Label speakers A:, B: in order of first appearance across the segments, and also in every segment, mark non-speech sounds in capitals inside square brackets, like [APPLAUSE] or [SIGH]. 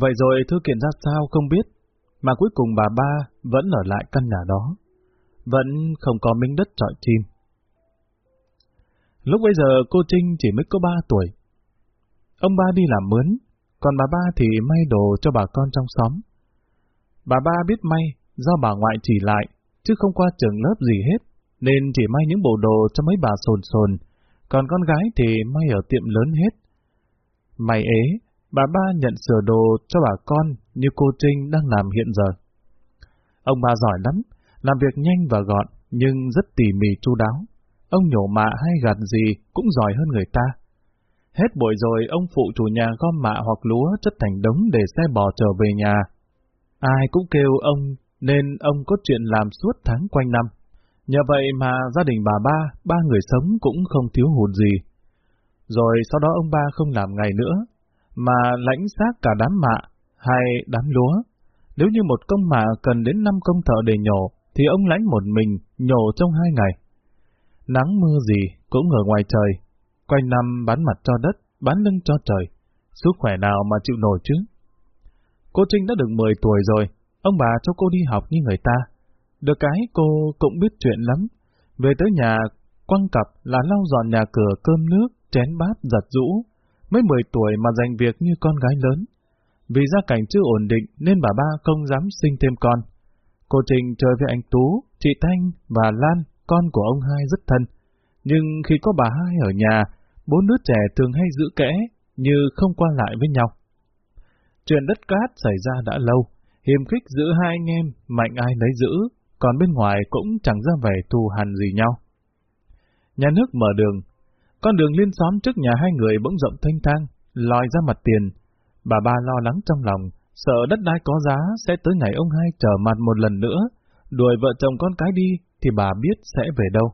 A: Vậy rồi thư kiện ra sao không biết, mà cuối cùng bà ba vẫn ở lại căn nhà đó. Vẫn không có miếng đất trọi chim. Lúc bây giờ cô Trinh chỉ mới có ba tuổi. Ông ba đi làm mướn, còn bà ba thì may đồ cho bà con trong xóm. Bà ba biết may do bà ngoại chỉ lại, chứ không qua trường lớp gì hết, nên chỉ may những bộ đồ cho mấy bà sồn sồn, còn con gái thì may ở tiệm lớn hết. May ế, bà ba nhận sửa đồ cho bà con như cô Trinh đang làm hiện giờ. Ông bà giỏi lắm, làm việc nhanh và gọn, nhưng rất tỉ mỉ chu đáo. Ông nhổ mạ hay gặt gì cũng giỏi hơn người ta. Hết buổi rồi, ông phụ chủ nhà gom mạ hoặc lúa chất thành đống để xe bò trở về nhà. Ai cũng kêu ông, nên ông có chuyện làm suốt tháng quanh năm. Nhờ vậy mà gia đình bà ba, ba người sống cũng không thiếu hụt gì. Rồi sau đó ông ba không làm ngày nữa, mà lãnh xác cả đám mạ hay đám lúa. Nếu như một công mạ cần đến năm công thợ để nhổ, thì ông lãnh một mình nhổ trong hai ngày. Nắng mưa gì cũng ở ngoài trời, quanh năm bán mặt cho đất, bán lưng cho trời. Sức khỏe nào mà chịu nổi chứ? Cô Trinh đã được 10 tuổi rồi, ông bà cho cô đi học như người ta. Được cái cô cũng biết chuyện lắm. Về tới nhà, quăng cặp là lau dọn nhà cửa cơm nước, chén bát, giặt rũ. Mới 10 tuổi mà giành việc như con gái lớn. Vì gia cảnh chưa ổn định nên bà ba không dám sinh thêm con. Cô trình chơi với anh Tú, chị Thanh và Lan, con của ông hai rất thân. Nhưng khi có bà hai ở nhà, bốn đứa trẻ thường hay giữ kẽ, như không qua lại với nhau. Chuyện đất cát xảy ra đã lâu, hiềm khích giữa hai anh em, mạnh ai lấy giữ, còn bên ngoài cũng chẳng ra vẻ thù hằn gì nhau. Nhà nước mở đường, con đường liên xóm trước nhà hai người bỗng rộng thanh thang, lòi ra mặt tiền. Bà ba lo lắng trong lòng, sợ đất đai có giá sẽ tới ngày ông hai trở mặt một lần nữa, đuổi vợ chồng con cái đi thì bà biết sẽ về đâu.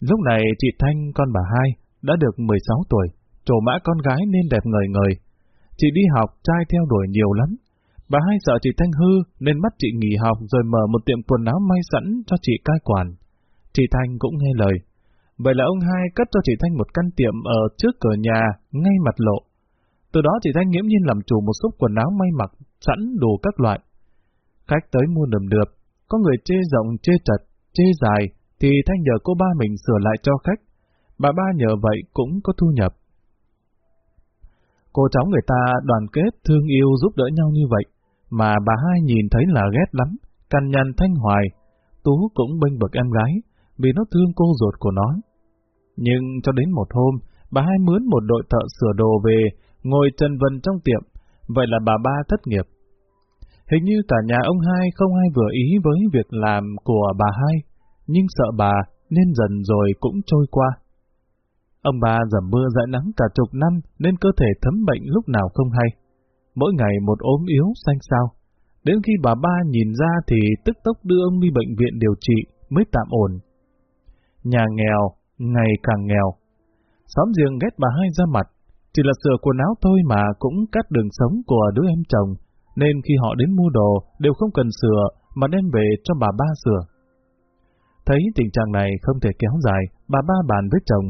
A: Lúc này chị Thanh, con bà hai, đã được 16 tuổi, trổ mã con gái nên đẹp ngời ngời. Chị đi học, trai theo đuổi nhiều lắm. Bà hai sợ chị Thanh hư nên bắt chị nghỉ học rồi mở một tiệm quần áo may sẵn cho chị cai quản. Chị Thanh cũng nghe lời. Vậy là ông hai cất cho chị Thanh một căn tiệm ở trước cửa nhà, ngay mặt lộ. Từ đó chị Thanh nghiễm nhiên làm chủ một số quần áo may mặc sẵn đủ các loại. Khách tới mua nườm được, có người chê rộng, chê chật, chê dài, thì Thanh nhờ cô ba mình sửa lại cho khách. Bà ba nhờ vậy cũng có thu nhập. Cô cháu người ta đoàn kết, thương yêu giúp đỡ nhau như vậy, mà bà hai nhìn thấy là ghét lắm, cằn nhằn thanh hoài. Tú cũng bênh bực em gái, vì nó thương cô ruột của nó. Nhưng cho đến một hôm, bà hai mướn một đội thợ sửa đồ về, ngồi chân vân trong tiệm, vậy là bà ba thất nghiệp. Hình như cả nhà ông hai không ai vừa ý với việc làm của bà hai, nhưng sợ bà nên dần rồi cũng trôi qua. Ông bà dầm mưa dãi nắng cả chục năm nên cơ thể thấm bệnh lúc nào không hay. Mỗi ngày một ốm yếu xanh xao. Đến khi bà ba nhìn ra thì tức tốc đưa ông đi bệnh viện điều trị mới tạm ổn. Nhà nghèo, ngày càng nghèo. Xóm giềng ghét bà hai ra mặt, chỉ là sửa quần áo thôi mà cũng cắt đường sống của đứa em chồng, nên khi họ đến mua đồ đều không cần sửa mà đem về cho bà ba sửa. Thấy tình trạng này không thể kéo dài, bà ba bàn với chồng.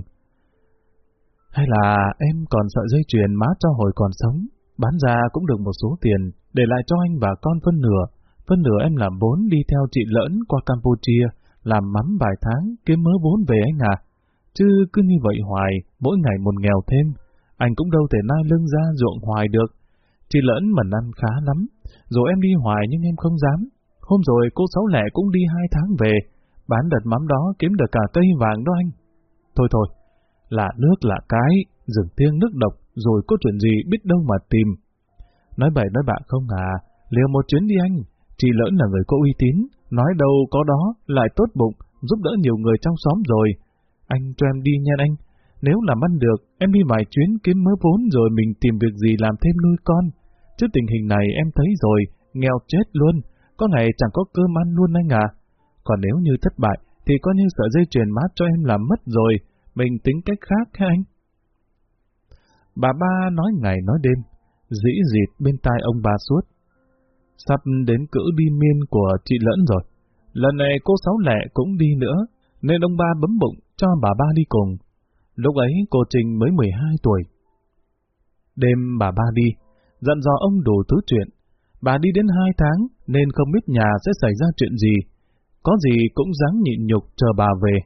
A: Hay là em còn sợi dây chuyền má cho hồi còn sống, bán ra cũng được một số tiền, để lại cho anh và con phân nửa. Phân nửa em làm bốn đi theo chị lỡn qua Campuchia, làm mắm vài tháng, kiếm mớ vốn về anh à. Chứ cứ như vậy hoài, mỗi ngày một nghèo thêm, anh cũng đâu thể nai lưng ra ruộng hoài được. Chị lỡn mà ăn khá lắm, rồi em đi hoài nhưng em không dám. Hôm rồi cô Sáu Lẻ cũng đi hai tháng về, bán đợt mắm đó kiếm được cả cây vàng đó anh. Thôi thôi, là nước là cái, rừng thiêng nước độc, rồi có chuyện gì biết đâu mà tìm. Nói bậy nói bạ không à, liều một chuyến đi anh, chị lỡn là người có uy tín, nói đâu có đó, lại tốt bụng, giúp đỡ nhiều người trong xóm rồi. Anh cho em đi nha anh, nếu làm ăn được, em đi vài chuyến kiếm mớ vốn rồi mình tìm việc gì làm thêm nuôi con. Chứ tình hình này em thấy rồi, nghèo chết luôn, có ngày chẳng có cơm ăn luôn anh à. Còn nếu như thất bại, thì coi như sợi dây chuyền mát cho em làm mất rồi, mình tính cách khác hả anh? Bà ba nói ngày nói đêm, dĩ dịt bên tai ông bà suốt. Sắp đến cữ đi miên của chị lẫn rồi. Lần này cô Sáu Lẹ cũng đi nữa, nên ông ba bấm bụng cho bà ba đi cùng. Lúc ấy cô Trinh mới 12 tuổi. Đêm bà ba đi, dặn dò ông đủ thứ chuyện. Bà đi đến hai tháng nên không biết nhà sẽ xảy ra chuyện gì. Có gì cũng dáng nhịn nhục chờ bà về.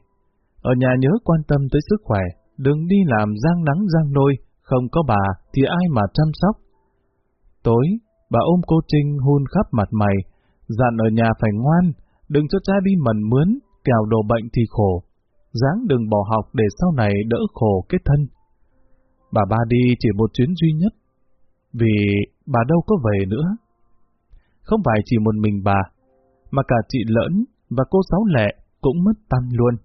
A: Ở nhà nhớ quan tâm tới sức khỏe, đừng đi làm giang nắng giang nôi, không có bà thì ai mà chăm sóc. Tối, bà ôm cô Trinh hôn khắp mặt mày, dặn ở nhà phải ngoan, đừng cho cha đi mần mướn, kẻo đồ bệnh thì khổ. Dáng đừng bỏ học để sau này đỡ khổ kết thân. Bà ba đi chỉ một chuyến duy nhất, vì bà đâu có về nữa. Không phải chỉ một mình bà, mà cả chị Lỡn và cô Sáu Lẹ cũng mất tâm luôn.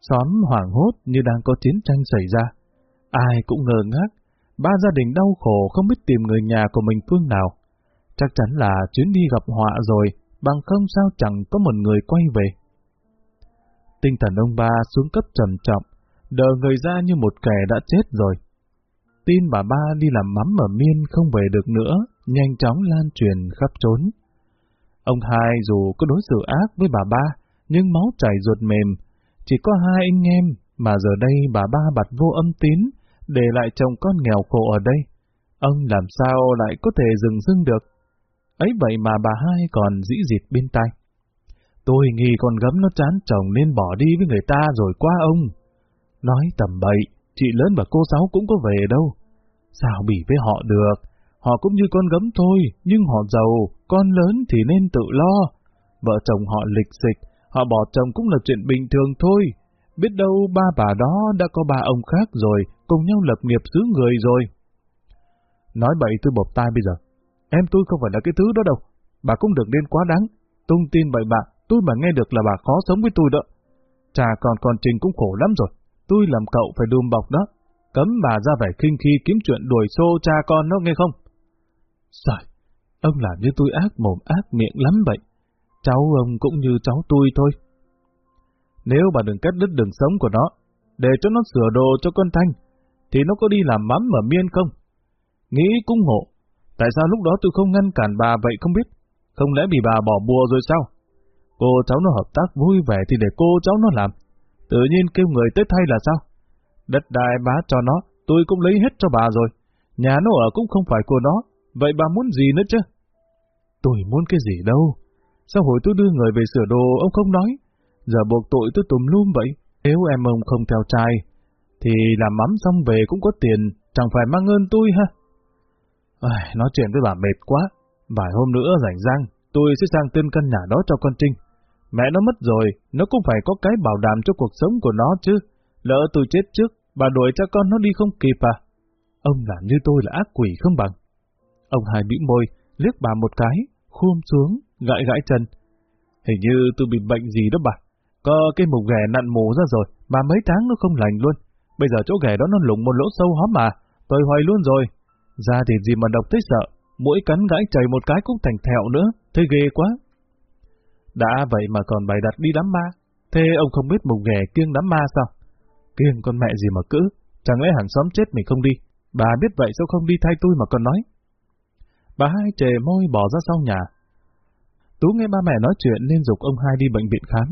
A: Xóm hoảng hốt như đang có chiến tranh xảy ra. Ai cũng ngờ ngác, ba gia đình đau khổ không biết tìm người nhà của mình phương nào. Chắc chắn là chuyến đi gặp họa rồi, bằng không sao chẳng có một người quay về. Tinh thần ông ba xuống cấp trầm trọng, đờ người ra như một kẻ đã chết rồi. Tin bà ba đi làm mắm ở miên không về được nữa, nhanh chóng lan truyền khắp trốn. Ông hai dù có đối xử ác với bà ba, nhưng máu chảy ruột mềm, chỉ có hai anh em mà giờ đây bà ba bật vô âm tín, để lại chồng con nghèo khổ ở đây. Ông làm sao lại có thể dừng dưng được? Ấy vậy mà bà hai còn dĩ dịt bên tai. Tôi nghi con gấm nó chán chồng nên bỏ đi với người ta rồi qua ông. Nói tầm bậy, chị lớn và cô sáu cũng có về đâu. Sao bị với họ được? Họ cũng như con gấm thôi, nhưng họ giàu, con lớn thì nên tự lo. Vợ chồng họ lịch dịch, họ bỏ chồng cũng là chuyện bình thường thôi. Biết đâu ba bà đó đã có ba ông khác rồi, cùng nhau lập nghiệp xứ người rồi. Nói bậy tôi bộc tai bây giờ. Em tôi không phải là cái thứ đó đâu. Bà cũng được nên quá đáng. Tung tin bậy bạ, tôi mà nghe được là bà khó sống với tôi đó. Chà còn còn Trình cũng khổ lắm rồi. Tôi làm cậu phải đùm bọc đó. Cấm bà ra vẻ khinh khi kiếm chuyện đuổi xô cha con nó nghe không? Trời, ông làm như tôi ác mồm ác miệng lắm vậy. Cháu ông cũng như cháu tôi thôi. Nếu bà đừng cắt đứt đường sống của nó, để cho nó sửa đồ cho con Thanh, thì nó có đi làm mắm ở miên không? Nghĩ cũng ngộ, tại sao lúc đó tôi không ngăn cản bà vậy không biết? Không lẽ bị bà bỏ bùa rồi sao? Cô cháu nó hợp tác vui vẻ thì để cô cháu nó làm. Tự nhiên kêu người tới thay là sao? Đất đai bá cho nó, tôi cũng lấy hết cho bà rồi. Nhà nó ở cũng không phải của nó, vậy bà muốn gì nữa chứ? Tôi muốn cái gì đâu? Sao hồi tôi đưa người về sửa đồ ông không nói? Giờ buộc tội tôi tùm lum vậy. Nếu em ông không theo trai, thì làm mắm xong về cũng có tiền, chẳng phải mang ơn tôi ha. À, nói chuyện với bà mệt quá. Vài hôm nữa rảnh rang, tôi sẽ sang tên căn nhà đó cho con Trinh. Mẹ nó mất rồi, nó cũng phải có cái bảo đảm cho cuộc sống của nó chứ. Lỡ tôi chết trước, bà đuổi cho con nó đi không kịp à? Ông làm như tôi là ác quỷ không bằng. Ông hai bĩu môi, liếc bà một cái, khuôn xuống, gãi gãi chân. Hình như tôi bị bệnh gì đó bà. Có cái mục ghẻ nặn mù ra rồi, mà mấy tháng nó không lành luôn. Bây giờ chỗ ghẻ đó nó lủng một lỗ sâu hóm mà, tôi hoài luôn rồi. Ra thì gì mà độc tới sợ, mỗi cắn gãi chảy một cái cũng thành thẹo nữa, thấy ghê quá. Đã vậy mà còn bày đặt đi đám ma, thế ông không biết mùng ghẻ kiêng đám ma sao? Kiêng con mẹ gì mà cữ, chẳng lẽ hàng xóm chết mình không đi, bà biết vậy sao không đi thay tôi mà còn nói. Bà hai chề môi bỏ ra sau nhà. Tú nghe ba mẹ nói chuyện nên dục ông hai đi bệnh viện khám.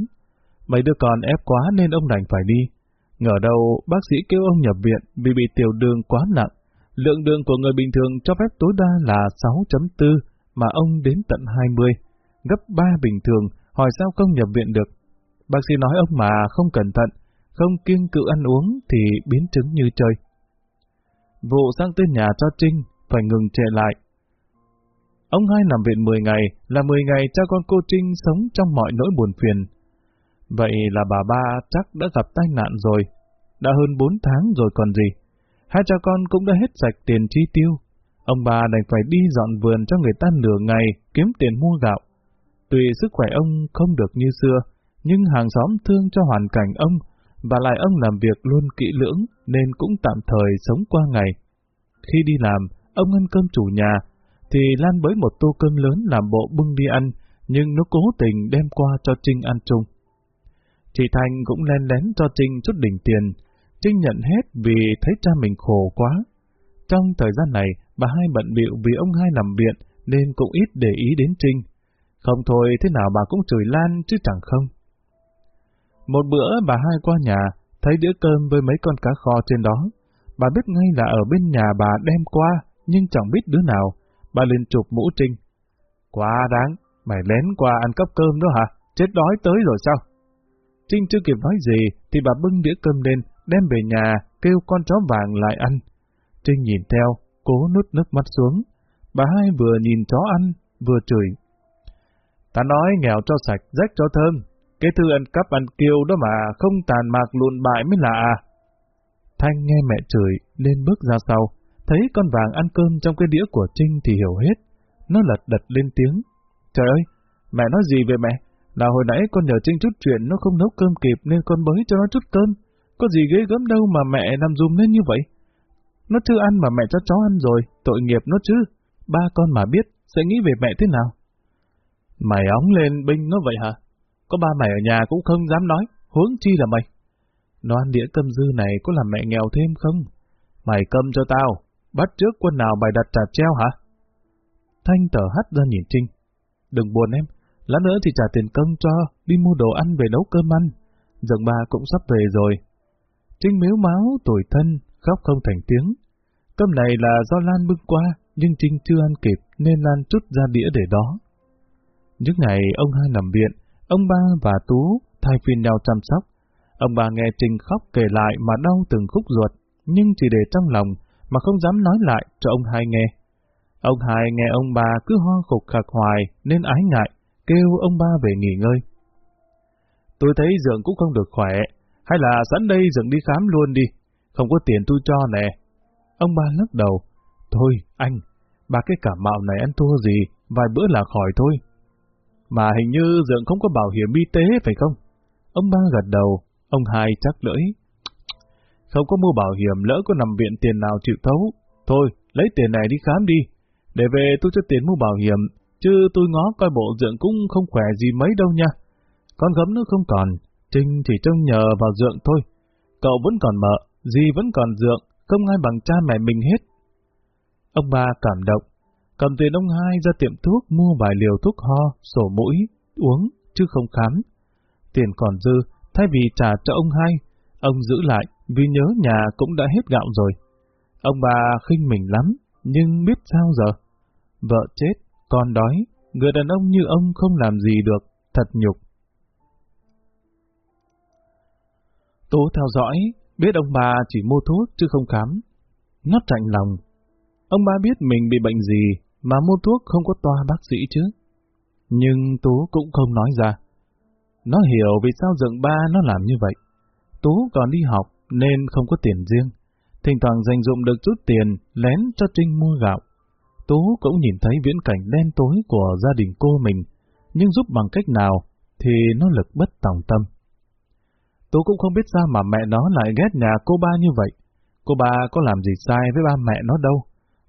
A: Mấy đứa con ép quá nên ông đành phải đi. Ngờ đâu bác sĩ kêu ông nhập viện vì bị tiểu đường quá nặng. Lượng đường của người bình thường cho phép tối đa là 6.4 mà ông đến tận 20, gấp 3 bình thường, hỏi sao không nhập viện được. Bác sĩ nói ông mà không cẩn thận, không kiêng cự ăn uống thì biến chứng như chơi. Vụ sang tên nhà cho Trinh phải ngừng trệ lại. Ông hai nằm viện 10 ngày là 10 ngày cho con cô Trinh sống trong mọi nỗi buồn phiền. Vậy là bà ba chắc đã gặp tai nạn rồi. Đã hơn 4 tháng rồi còn gì. Hai cha con cũng đã hết sạch tiền chi tiêu. Ông bà đành phải đi dọn vườn cho người ta nửa ngày kiếm tiền mua gạo. Tuy sức khỏe ông không được như xưa, nhưng hàng xóm thương cho hoàn cảnh ông, và lại ông làm việc luôn kỹ lưỡng nên cũng tạm thời sống qua ngày. Khi đi làm, ông ăn cơm chủ nhà, thì Lan bới một tô cơm lớn làm bộ bưng đi ăn, nhưng nó cố tình đem qua cho Trinh ăn chung. Chị Thanh cũng len lén cho Trinh chút đỉnh tiền, Trinh nhận hết vì thấy cha mình khổ quá. Trong thời gian này, bà hai bận bịu vì ông hai nằm viện nên cũng ít để ý đến Trinh. Không thôi thế nào bà cũng chửi Lan chứ chẳng không. Một bữa bà hai qua nhà, thấy đĩa cơm với mấy con cá kho trên đó. Bà biết ngay là ở bên nhà bà đem qua, nhưng chẳng biết đứa nào. Bà liền chụp mũ Trinh. Quá đáng, mày lén qua ăn cắp cơm nữa hả? Chết đói tới rồi sao? Trinh chưa kịp nói gì, thì bà bưng đĩa cơm lên, đem về nhà, kêu con chó vàng lại ăn. Trinh nhìn theo, cố nút nước mắt xuống. Bà hai vừa nhìn chó ăn, vừa chửi. Ta nói nghèo cho sạch, rách cho thơm. Cái thư ăn cắp ăn kiêu đó mà không tàn mạc lụn bại mới lạ à. Thanh nghe mẹ chửi, lên bước ra sau, thấy con vàng ăn cơm trong cái đĩa của Trinh thì hiểu hết. Nó lật đật lên tiếng. Trời ơi, mẹ nói gì về mẹ? Là hồi nãy con nhờ Trinh chút chuyện nó không nấu cơm kịp nên con bới cho nó chút cơm. Có gì ghê gớm đâu mà mẹ làm dùm lên như vậy. Nó chưa ăn mà mẹ cho chó ăn rồi, tội nghiệp nó chứ. Ba con mà biết, sẽ nghĩ về mẹ thế nào? Mày óng lên binh nó vậy hả? Có ba mày ở nhà cũng không dám nói, huống chi là mày. Nó ăn đĩa cơm dư này có làm mẹ nghèo thêm không? Mày cơm cho tao, bắt trước quân nào mày đặt trả treo hả? Thanh tờ hắt ra nhìn Trinh. Đừng buồn em, lát nữa thì trả tiền công cho, đi mua đồ ăn về nấu cơm ăn. Dượng ba cũng sắp về rồi. Trinh miếu máu, tủi thân, khóc không thành tiếng. Cơm này là do Lan bưng qua, nhưng Trinh chưa ăn kịp nên Lan chút ra đĩa để đó. Những ngày ông hai nằm viện, ông ba và Tú thay phiên nhau chăm sóc. Ông bà nghe Trinh khóc kể lại mà đau từng khúc ruột, nhưng chỉ để trong lòng mà không dám nói lại cho ông hai nghe. Ông hai nghe ông bà cứ ho khục khạc hoài nên ái ngại, kêu ông ba về nghỉ ngơi. Tôi thấy Dượng cũng không được khỏe, hay là sẵn đây Dượng đi khám luôn đi, không có tiền tôi cho nè. Ông ba lắc đầu, thôi anh, ba cái cảm mạo này ăn thua gì, vài bữa là khỏi thôi. Mà hình như Dượng không có bảo hiểm y tế phải không? Ông ba gật đầu, ông hai chắc lưỡi. Không có mua bảo hiểm lỡ có nằm viện tiền nào chịu thấu. Thôi, lấy tiền này đi khám đi. Để về tôi cho tiền mua bảo hiểm, chứ tôi ngó coi bộ Dượng cũng không khỏe gì mấy đâu nha. Con gấm nữa không còn, Trinh chỉ trông nhờ vào Dượng thôi. Cậu vẫn còn mợ, gì vẫn còn Dượng, không ai bằng cha mẹ mình hết. Ông ba cảm động, cầm tiền ông hai ra tiệm thuốc mua vài liều thuốc ho, sổ mũi, uống, chứ không khám. Tiền còn dư, thay vì trả cho ông hai, ông giữ lại vì nhớ nhà cũng đã hết gạo rồi. Ông bà khinh mình lắm, nhưng biết sao giờ? Vợ chết, con đói, người đàn ông như ông không làm gì được, thật nhục. Tố theo dõi, biết ông bà chỉ mua thuốc chứ không khám. Nó chạnh lòng. Ông ba biết mình bị bệnh gì mà mua thuốc không có toa bác sĩ chứ. Nhưng Tú cũng không nói ra. Nó hiểu vì sao dựng ba nó làm như vậy. Tú còn đi học nên không có tiền riêng. Thỉnh thoảng dành dụng được chút tiền lén cho Trinh mua gạo. Tú cũng nhìn thấy viễn cảnh đen tối của gia đình cô mình, nhưng giúp bằng cách nào thì nó lực bất tòng tâm. Tú cũng không biết sao mà mẹ nó lại ghét nhà cô ba như vậy. Cô ba có làm gì sai với ba mẹ nó đâu.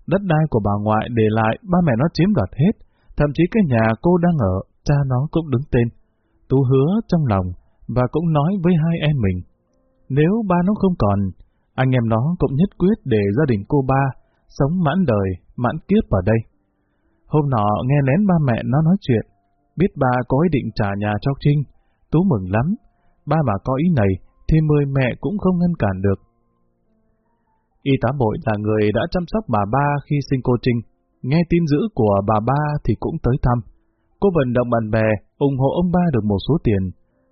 A: Đất đai của bà ngoại để lại ba mẹ nó chiếm đoạt hết, thậm chí cái nhà cô đang ở, cha nó cũng đứng tên. Tú hứa trong lòng và cũng nói với hai em mình. Nếu ba nó không còn, anh em nó cũng nhất quyết để gia đình cô ba sống mãn đời, mãn kiếp ở đây. Hôm nọ nghe lén ba mẹ nó nói chuyện, biết ba có ý định trả nhà cho Trinh, Tú mừng lắm. Ba mà có ý này thì mười mẹ cũng không ngăn cản được. Y tá bội là người đã chăm sóc bà ba khi sinh cô Trinh. Nghe tin dữ của bà ba thì cũng tới thăm. Cô vận động bạn bè, ủng hộ ông ba được một số tiền.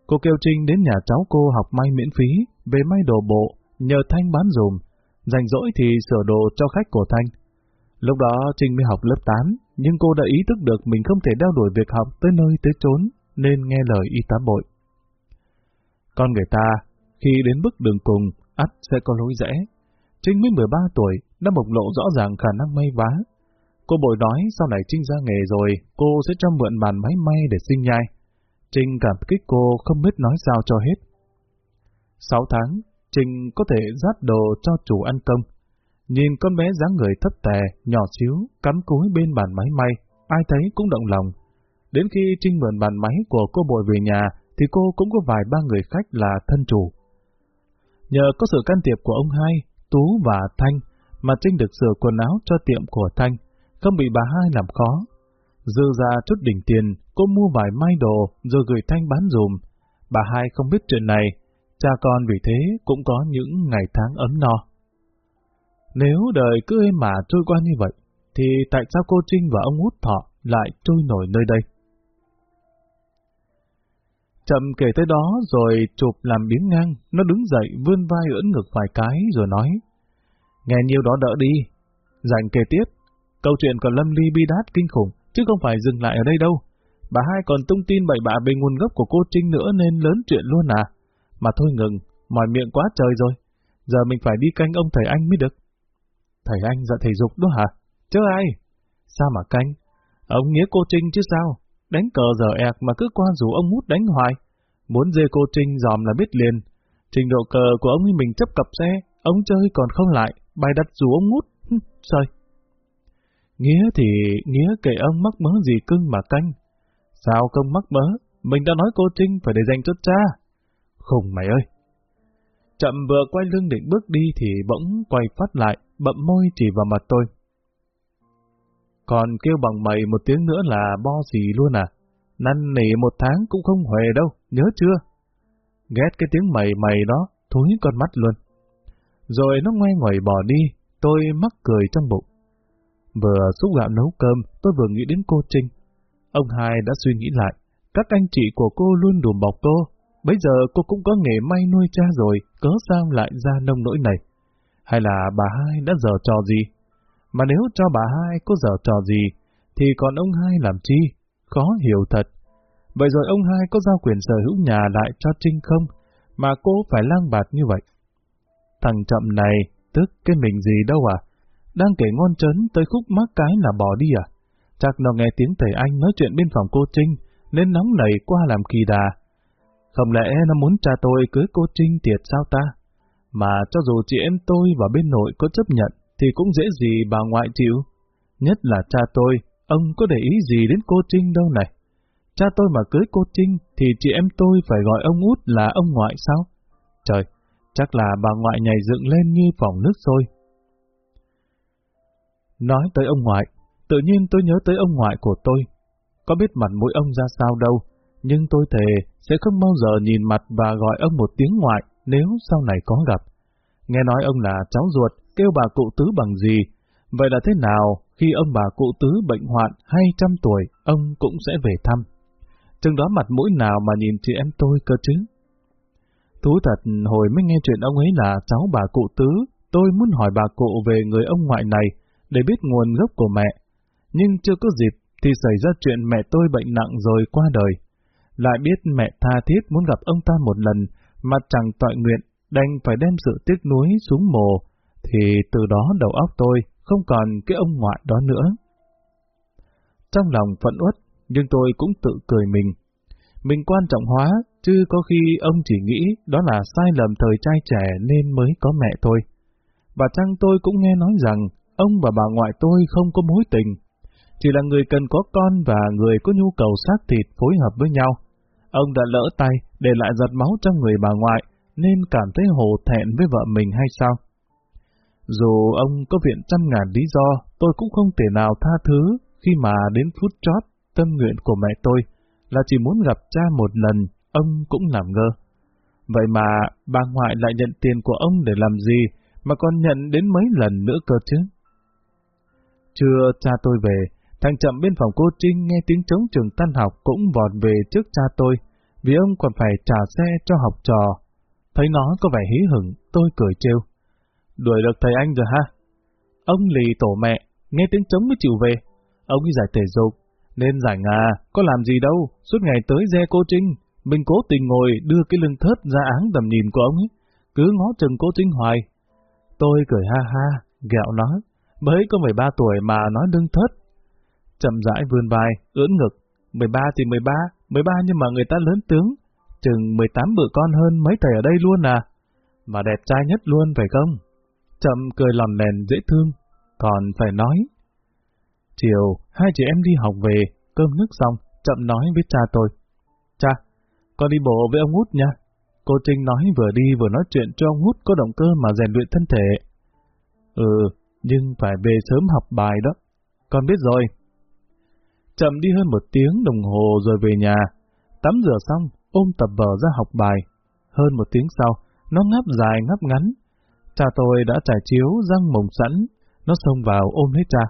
A: Cô kêu Trinh đến nhà cháu cô học may miễn phí, về may đồ bộ, nhờ Thanh bán dùm. Rảnh rỗi thì sửa đồ cho khách của Thanh. Lúc đó Trinh mới học lớp 8, nhưng cô đã ý thức được mình không thể đeo đuổi việc học tới nơi tới chốn, nên nghe lời y tá bội. Con người ta, khi đến bước đường cùng, ắt sẽ có lối rẽ. Trinh mới 13 tuổi, đã bộc lộ rõ ràng khả năng may vá. Cô bội nói sau này Trinh ra nghề rồi, cô sẽ cho mượn bàn máy may để sinh nhai. Trinh cảm kích cô không biết nói sao cho hết. 6 tháng, Trinh có thể dắt đồ cho chủ ăn công. Nhìn con bé dáng người thấp tè, nhỏ xíu, cắm cúi bên bàn máy may, ai thấy cũng động lòng. Đến khi Trinh mượn bàn máy của cô bội về nhà, thì cô cũng có vài ba người khách là thân chủ. Nhờ có sự can thiệp của ông hai, Tú và Thanh, mà Trinh được sửa quần áo cho tiệm của Thanh, không bị bà hai làm khó. Dư ra chút đỉnh tiền, cô mua vài mai đồ rồi gửi Thanh bán dùm. Bà hai không biết chuyện này, cha con vì thế cũng có những ngày tháng ấm no. Nếu đời cứ êm mà trôi qua như vậy, thì tại sao cô Trinh và ông út thọ lại trôi nổi nơi đây? Chậm kể tới đó rồi chụp làm biến ngang, nó đứng dậy vươn vai ưỡn ngực vài cái rồi nói. Nghe nhiều đó đỡ đi. Dành kể tiếp, câu chuyện của Lâm Ly bi đát kinh khủng, chứ không phải dừng lại ở đây đâu. Bà hai còn tung tin bậy bạ về nguồn gốc của cô Trinh nữa nên lớn chuyện luôn à. Mà thôi ngừng, mỏi miệng quá trời rồi. Giờ mình phải đi canh ông thầy anh mới được. Thầy anh dạy thể dục đó hả? Chứ ai? Sao mà canh? Ông nghĩa cô Trinh chứ sao? Đánh cờ giờ ẹc mà cứ qua rủ ông mút đánh hoài. Muốn dê cô Trinh dòm là biết liền. Trình độ cờ của ông ấy mình chấp cặp xe, ông chơi còn không lại, bài đặt rủ ông mút. Trời! Nghĩa thì nghĩa kệ ông mắc mớ gì cưng mà canh. Sao không mắc mớ? Mình đã nói cô Trinh phải để dành cho cha. Khùng mày ơi! Chậm vừa quay lưng định bước đi thì bỗng quay phát lại, bậm môi chỉ vào mặt tôi. Còn kêu bằng mày một tiếng nữa là bo gì luôn à? Năn nỉ một tháng cũng không huề đâu, nhớ chưa? Ghét cái tiếng mày mày đó, thúi con mắt luôn. Rồi nó ngoe ngoẩy bỏ đi, tôi mắc cười trong bụng. Vừa xúc gạo nấu cơm, tôi vừa nghĩ đến cô Trinh. Ông hai đã suy nghĩ lại, các anh chị của cô luôn đùm bọc cô. Bây giờ cô cũng có nghề may nuôi cha rồi, cớ sao lại ra nông nỗi này? Hay là bà hai đã giờ trò gì? Mà nếu cho bà hai có giờ trò gì, thì còn ông hai làm chi? Khó hiểu thật. Vậy rồi ông hai có giao quyền sở hữu nhà lại cho Trinh không? Mà cô phải lang bạt như vậy. Thằng chậm này, tức cái mình gì đâu à? Đang kể ngon trấn tới khúc mắc cái là bỏ đi à? Chắc nó nghe tiếng thầy anh nói chuyện bên phòng cô Trinh, nên nóng nảy qua làm kỳ đà. Không lẽ nó muốn cha tôi cưới cô Trinh tiệt sao ta? Mà cho dù chị em tôi và bên nội có chấp nhận, thì cũng dễ gì bà ngoại chịu. Nhất là cha tôi, ông có để ý gì đến cô Trinh đâu này. Cha tôi mà cưới cô Trinh thì chị em tôi phải gọi ông út là ông ngoại sao? Trời, chắc là bà ngoại nhảy dựng lên như phòng nước sôi. Nói tới ông ngoại, tự nhiên tôi nhớ tới ông ngoại của tôi. Có biết mặt mũi ông ra sao đâu, nhưng tôi thề sẽ không bao giờ nhìn mặt và gọi ông một tiếng ngoại nếu sau này có gặp. Nghe nói ông là cháu ruột, kêu bà cụ tứ bằng gì. Vậy là thế nào khi ông bà cụ tứ bệnh hoạn hay trăm tuổi, ông cũng sẽ về thăm. Chừng đó mặt mũi nào mà nhìn chị em tôi cơ chứ? Thú thật, hồi mới nghe chuyện ông ấy là cháu bà cụ tứ, tôi muốn hỏi bà cụ về người ông ngoại này để biết nguồn gốc của mẹ. Nhưng chưa có dịp thì xảy ra chuyện mẹ tôi bệnh nặng rồi qua đời. Lại biết mẹ tha thiết muốn gặp ông ta một lần mà chẳng tọa nguyện, đành phải đem sự tiếc nuối xuống mồ, thì từ đó đầu óc tôi không còn cái ông ngoại đó nữa. Trong lòng phận uất, nhưng tôi cũng tự cười mình. Mình quan trọng hóa, chứ có khi ông chỉ nghĩ đó là sai lầm thời trai trẻ nên mới có mẹ thôi. Và chăng tôi cũng nghe nói rằng ông và bà ngoại tôi không có mối tình, chỉ là người cần có con và người có nhu cầu xác thịt phối hợp với nhau. Ông đã lỡ tay để lại giọt máu trong người bà ngoại, nên cảm thấy hổ thẹn với vợ mình hay sao? Dù ông có viện trăm ngàn lý do, tôi cũng không thể nào tha thứ khi mà đến phút chót, tâm nguyện của mẹ tôi là chỉ muốn gặp cha một lần, ông cũng làm ngơ. Vậy mà bà ngoại lại nhận tiền của ông để làm gì mà còn nhận đến mấy lần nữa cơ chứ? Chưa cha tôi về, thằng chậm bên phòng cô Trinh nghe tiếng trống trường tan học cũng vọt về trước cha tôi, vì ông còn phải trả xe cho học trò. Thấy nó có vẻ hí hửng, tôi cười trêu đuổi được thầy anh rồi ha. Ông lì tổ mẹ, nghe tiếng trống mới chịu về. Ông đi giải thể dục, nên giải ngà, có làm gì đâu, suốt ngày tới re cô Trinh. Mình cố tình ngồi đưa cái lưng thớt ra áng tầm nhìn của ông ấy, cứ ngó chừng cô Trinh hoài. Tôi cười ha ha, gẹo nói, mới có 13 tuổi mà nói lưng thớt. Chậm rãi vươn vai, ưỡn ngực, 13 thì 13, 13 nhưng mà người ta lớn tướng, chừng 18 bự con hơn mấy thầy ở đây luôn à. Mà đẹp trai nhất luôn phải không? Chậm cười lòn lèn dễ thương, còn phải nói. Chiều, hai chị em đi học về, cơm nước xong, chậm nói với cha tôi. Cha, con đi bộ với ông út nha. Cô Trinh nói vừa đi vừa nói chuyện cho ông út có động cơ mà rèn luyện thân thể. Ừ, nhưng phải về sớm học bài đó. Con biết rồi. Chậm đi hơn một tiếng đồng hồ rồi về nhà. Tắm rửa xong, ôm tập vở ra học bài. Hơn một tiếng sau, nó ngáp dài ngáp ngắn, Cha tôi đã trải chiếu răng mồng sẵn, nó xông vào ôm lấy cha.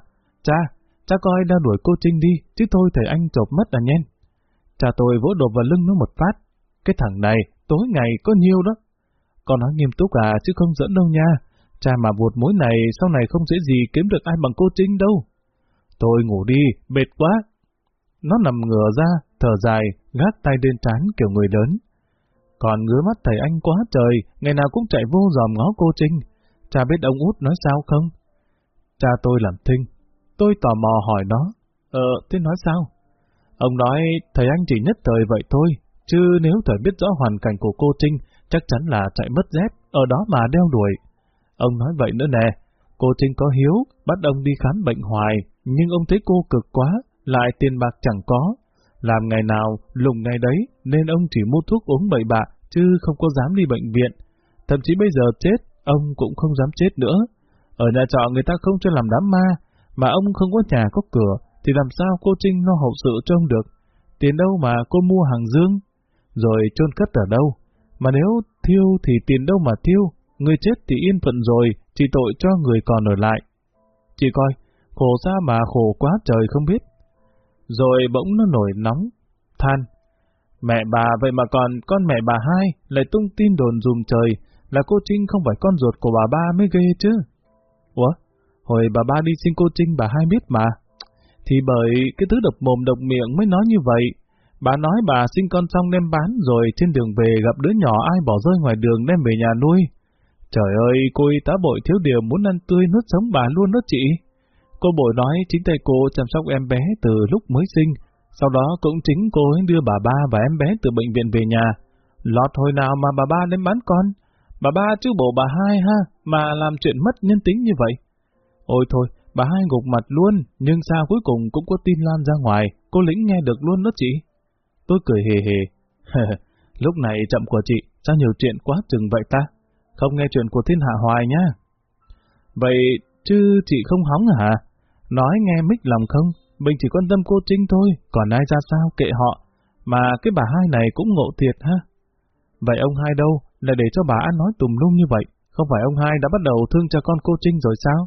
A: Cha, cha coi đã đuổi cô Trinh đi, chứ thôi thầy anh chộp mất à nhen. Cha tôi vỗ đột vào lưng nó một phát. Cái thằng này, tối ngày có nhiêu đó. Con nói nghiêm túc à, chứ không dẫn đâu nha. Cha mà buột mối này, sau này không dễ gì kiếm được ai bằng cô Trinh đâu. Tôi ngủ đi, mệt quá. Nó nằm ngửa ra, thở dài, gác tay lên trán kiểu người lớn. Còn ngứa mắt thầy anh quá trời, ngày nào cũng chạy vô dòm ngó cô Trinh. Cha biết ông út nói sao không? Cha tôi làm thinh. Tôi tò mò hỏi nó. Ờ, thế nói sao? Ông nói thầy anh chỉ nhất thời vậy thôi, chứ nếu thầy biết rõ hoàn cảnh của cô Trinh, chắc chắn là chạy mất dép, ở đó mà đeo đuổi. Ông nói vậy nữa nè, cô Trinh có hiếu, bắt ông đi khám bệnh hoài, nhưng ông thấy cô cực quá, lại tiền bạc chẳng có. Làm ngày nào, lùng ngày đấy, nên ông chỉ mua thuốc uống bậy bạ, chứ không có dám đi bệnh viện. Thậm chí bây giờ chết, ông cũng không dám chết nữa. Ở nhà trọ người ta không cho làm đám ma, mà ông không có nhà có cửa, thì làm sao cô Trinh lo hậu sự cho ông được? Tiền đâu mà cô mua hàng dương? Rồi chôn cất ở đâu? Mà nếu thiêu thì tiền đâu mà thiêu? Người chết thì yên phận rồi, chỉ tội cho người còn ở lại. Chị coi, khổ ra mà khổ quá trời không biết. Rồi bỗng nó nổi nóng, than. Mẹ bà vậy mà còn con mẹ bà hai lại tung tin đồn dùm trời là cô Trinh không phải con ruột của bà ba mới ghê chứ. Ủa? Hồi bà ba đi xin cô Trinh bà hai biết mà. Thì bởi cái thứ độc mồm độc miệng mới nói như vậy. Bà nói bà sinh con xong đem bán rồi trên đường về gặp đứa nhỏ ai bỏ rơi ngoài đường đem về nhà nuôi. Trời ơi, cô y tá bội thiếu điều muốn ăn tươi nuốt sống bà luôn đó chị. Cô bội nói chính tay cô chăm sóc em bé từ lúc mới sinh, sau đó cũng chính cô ấy đưa bà ba và em bé từ bệnh viện về nhà. Lọt hồi nào mà bà ba đến bán con? Bà ba chứ bộ bà hai ha, mà làm chuyện mất nhân tính như vậy. Ôi thôi, bà hai ngục mặt luôn, nhưng sao cuối cùng cũng có tin lan ra ngoài, cô lĩnh nghe được luôn đó chị. Tôi cười hề hề. [LAUGHS] Lúc này chậm của chị, sao nhiều chuyện quá chừng vậy ta? Không nghe chuyện của thiên hạ hoài nhá. Vậy chứ chị không hóng à hả? Nói nghe mít lòng không? Mình chỉ quan tâm cô Trinh thôi, còn ai ra sao kệ họ. Mà cái bà hai này cũng ngộ thiệt ha. Vậy ông hai đâu, là để cho bà ăn nói tùm lum như vậy? Không phải ông hai đã bắt đầu thương cho con cô Trinh rồi sao?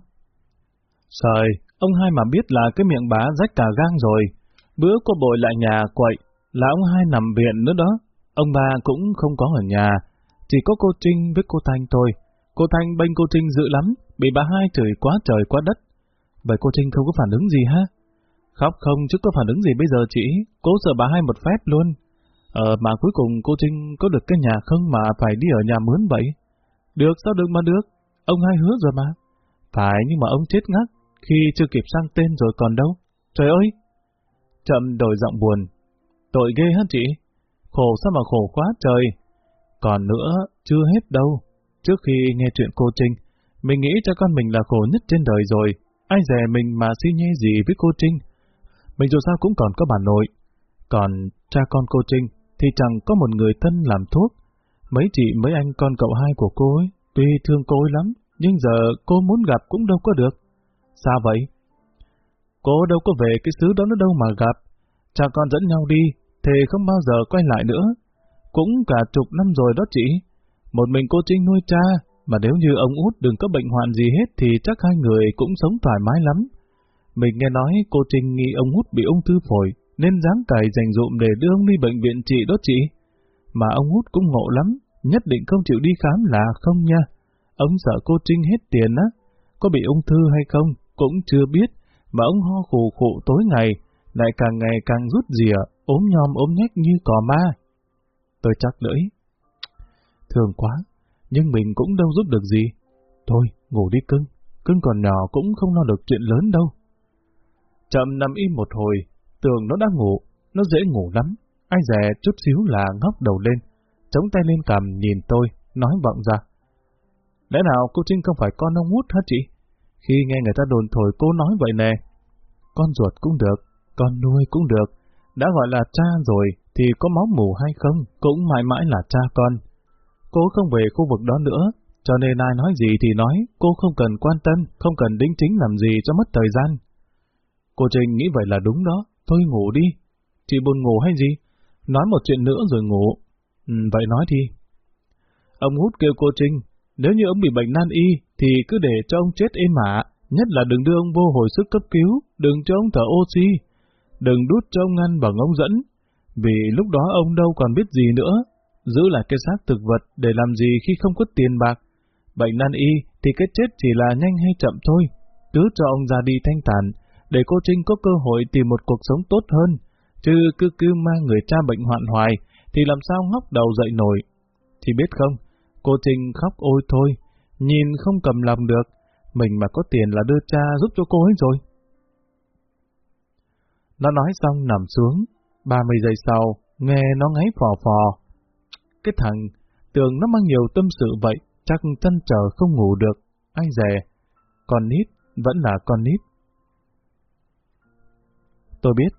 A: Trời, ông hai mà biết là cái miệng bà rách cả gang rồi. Bữa cô bội lại nhà quậy, là ông hai nằm viện nữa đó. Ông ba cũng không có ở nhà, chỉ có cô Trinh với cô Thanh thôi. Cô Thanh bênh cô Trinh dữ lắm, bị bà hai chửi quá trời quá đất. Vậy cô Trinh không có phản ứng gì ha? Khóc không chứ có phản ứng gì bây giờ chị, cố sợ bà hai một phép luôn. Ờ mà cuối cùng cô Trinh có được cái nhà không mà phải đi ở nhà mướn vậy? Được sao được mà được, ông hai hứa rồi mà. Phải nhưng mà ông chết ngắt, khi chưa kịp sang tên rồi còn đâu. Trời ơi! Chậm đổi giọng buồn. Tội ghê hả chị? Khổ sao mà khổ quá trời. Còn nữa, chưa hết đâu. Trước khi nghe chuyện cô Trinh, mình nghĩ cho con mình là khổ nhất trên đời rồi. Ai dè mình mà suy nhê gì với cô Trinh. Mình dù sao cũng còn có bà nội. Còn cha con cô Trinh thì chẳng có một người thân làm thuốc. Mấy chị mấy anh con cậu hai của cô ấy, tuy thương cô ấy lắm, nhưng giờ cô muốn gặp cũng đâu có được. Sao vậy? Cô đâu có về cái xứ đó nữa đâu mà gặp. Cha con dẫn nhau đi, thì không bao giờ quay lại nữa. Cũng cả chục năm rồi đó chị. Một mình cô Trinh nuôi cha, mà nếu như ông út đừng có bệnh hoạn gì hết thì chắc hai người cũng sống thoải mái lắm. Mình nghe nói cô Trinh nghĩ ông út bị ung thư phổi, nên dáng cài dành dụm để đưa ông đi bệnh viện trị đó chị. Mà ông út cũng ngộ lắm, nhất định không chịu đi khám là không nha. Ông sợ cô Trinh hết tiền á, có bị ung thư hay không, cũng chưa biết, mà ông ho khủ khụ tối ngày, lại càng ngày càng rút rỉa, ốm nhom ốm nhách như cò ma. Tôi chắc lưỡi. Thường quá, nhưng mình cũng đâu giúp được gì. Thôi, ngủ đi cưng, cưng còn nhỏ cũng không lo được chuyện lớn đâu. Chậm nằm im một hồi, tưởng nó đã ngủ, nó dễ ngủ lắm. Ai dè chút xíu là ngóc đầu lên, chống tay lên cằm nhìn tôi, nói vọng ra. Lẽ nào cô Trinh không phải con ông út hả chị? Khi nghe người ta đồn thổi cô nói vậy nè, con ruột cũng được, con nuôi cũng được, đã gọi là cha rồi thì có máu mù hay không, cũng mãi mãi là cha con. Cô không về khu vực đó nữa, cho nên ai nói gì thì nói, cô không cần quan tâm, không cần đính chính làm gì cho mất thời gian. Cô Trinh nghĩ vậy là đúng đó, thôi ngủ đi. Chị buồn ngủ hay gì? Nói một chuyện nữa rồi ngủ. Ừ, vậy nói đi. Ông hút kêu cô Trinh, nếu như ông bị bệnh nan y, thì cứ để cho ông chết êm ả, nhất là đừng đưa ông vô hồi sức cấp cứu, đừng cho ông thở oxy, đừng đút cho ông ăn bằng ống dẫn, vì lúc đó ông đâu còn biết gì nữa, giữ lại cái xác thực vật để làm gì khi không có tiền bạc. Bệnh nan y thì cái chết chỉ là nhanh hay chậm thôi, cứ cho ông ra đi thanh tản để cô Trinh có cơ hội tìm một cuộc sống tốt hơn, chứ cứ cứ mang người cha bệnh hoạn hoài, thì làm sao ngóc đầu dậy nổi. Thì biết không, cô Trinh khóc ôi thôi, nhìn không cầm lòng được, mình mà có tiền là đưa cha giúp cho cô ấy rồi. Nó nói xong nằm xuống, 30 giây sau, nghe nó ngáy phò phò. Cái thằng, tưởng nó mang nhiều tâm sự vậy, chắc chân chờ không ngủ được, ai dè. Con nít, vẫn là con nít. Tôi biết,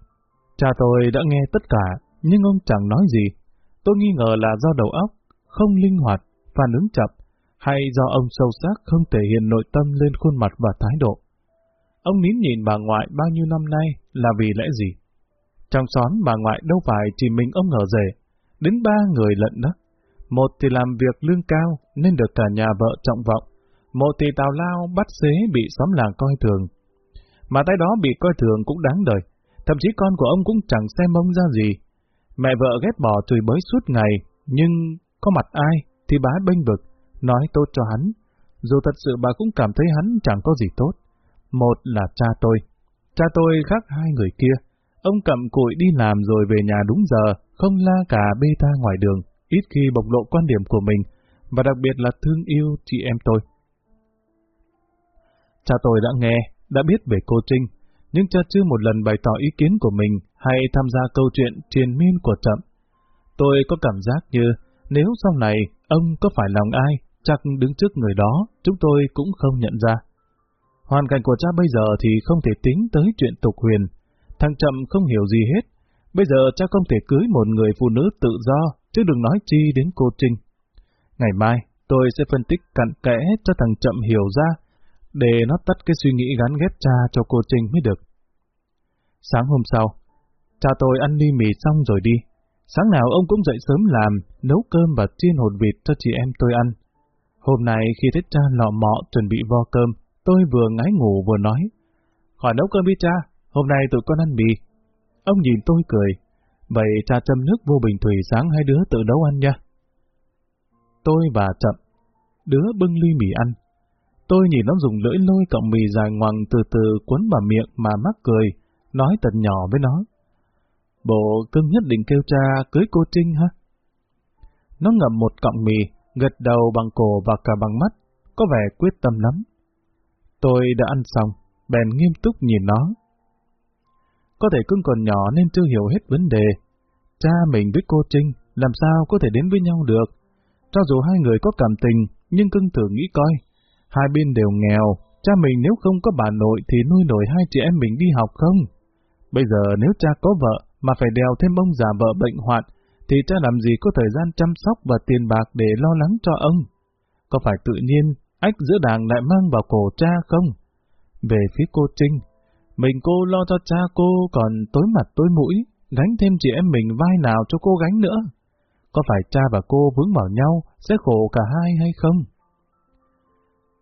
A: cha tôi đã nghe tất cả, nhưng ông chẳng nói gì. Tôi nghi ngờ là do đầu óc, không linh hoạt, phản ứng chậm, hay do ông sâu sắc không thể hiện nội tâm lên khuôn mặt và thái độ. Ông nín nhìn bà ngoại bao nhiêu năm nay là vì lẽ gì? Trong xóm bà ngoại đâu phải chỉ mình ông ở rể, đến ba người lận đó. Một thì làm việc lương cao nên được cả nhà vợ trọng vọng, một thì tào lao bắt xế bị xóm làng coi thường. Mà tay đó bị coi thường cũng đáng đời, thậm chí con của ông cũng chẳng xem ông ra gì. Mẹ vợ ghét bỏ chửi bới suốt ngày, nhưng có mặt ai thì bá bênh vực, nói tốt cho hắn. Dù thật sự bà cũng cảm thấy hắn chẳng có gì tốt. Một là cha tôi. Cha tôi khác hai người kia. Ông cầm cụi đi làm rồi về nhà đúng giờ, không la cả bê ta ngoài đường, ít khi bộc lộ quan điểm của mình, và đặc biệt là thương yêu chị em tôi. Cha tôi đã nghe, đã biết về cô Trinh, nhưng cha chưa một lần bày tỏ ý kiến của mình hay tham gia câu chuyện triền miên của chậm. Tôi có cảm giác như nếu sau này ông có phải lòng ai, chắc đứng trước người đó chúng tôi cũng không nhận ra. Hoàn cảnh của cha bây giờ thì không thể tính tới chuyện tục huyền. Thằng Chậm không hiểu gì hết. Bây giờ cha không thể cưới một người phụ nữ tự do, chứ đừng nói chi đến cô Trinh. Ngày mai, tôi sẽ phân tích cặn kẽ cho thằng Chậm hiểu ra, để nó tắt cái suy nghĩ gắn ghép cha cho cô Trinh mới được. Sáng hôm sau, cha tôi ăn ly mì xong rồi đi. Sáng nào ông cũng dậy sớm làm, nấu cơm và chiên hột vịt cho chị em tôi ăn. Hôm nay khi thấy cha lọ mọ chuẩn bị vo cơm, tôi vừa ngái ngủ vừa nói. Khỏi nấu cơm đi cha, hôm nay tụi con ăn mì. Ông nhìn tôi cười. Vậy cha châm nước vô bình thủy sáng hai đứa tự nấu ăn nha. Tôi và Chậm, đứa bưng ly mì ăn. Tôi nhìn nó dùng lưỡi lôi cọng mì dài ngoằng từ từ cuốn vào miệng mà mắc cười, nói tận nhỏ với nó. Bộ cưng nhất định kêu cha cưới cô Trinh ha? Nó ngậm một cọng mì, gật đầu bằng cổ và cả bằng mắt, có vẻ quyết tâm lắm. Tôi đã ăn xong, bèn nghiêm túc nhìn nó. Có thể cưng còn nhỏ nên chưa hiểu hết vấn đề. Cha mình với cô Trinh làm sao có thể đến với nhau được? Cho dù hai người có cảm tình, nhưng cưng thử nghĩ coi. Hai bên đều nghèo, cha mình nếu không có bà nội thì nuôi nổi hai chị em mình đi học không? Bây giờ nếu cha có vợ mà phải đèo thêm ông già vợ bệnh hoạn, thì cha làm gì có thời gian chăm sóc và tiền bạc để lo lắng cho ông? Có phải tự nhiên ách giữa đàng lại mang vào cổ cha không? Về phía cô Trinh, mình cô lo cho cha cô còn tối mặt tối mũi, gánh thêm chị em mình vai nào cho cô gánh nữa. Có phải cha và cô vướng vào nhau sẽ khổ cả hai hay không?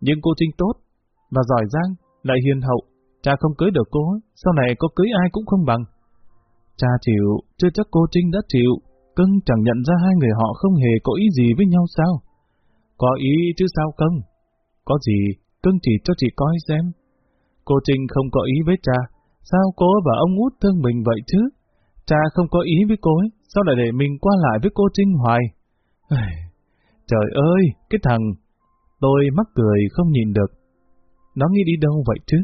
A: Nhưng cô Trinh tốt, và giỏi giang, lại hiền hậu, cha không cưới được cô, sau này có cưới ai cũng không bằng. Cha chịu, chưa chắc cô Trinh đã chịu, cưng chẳng nhận ra hai người họ không hề có ý gì với nhau sao? Có ý chứ sao không? Có gì, cưng chỉ cho chị coi xem. Cô Trinh không có ý với cha, sao cô và ông út thương mình vậy chứ? Cha không có ý với cô ấy, sao lại để mình qua lại với cô Trinh hoài? Trời ơi, cái thằng... Tôi mắc cười không nhìn được. Nó nghĩ đi đâu vậy chứ?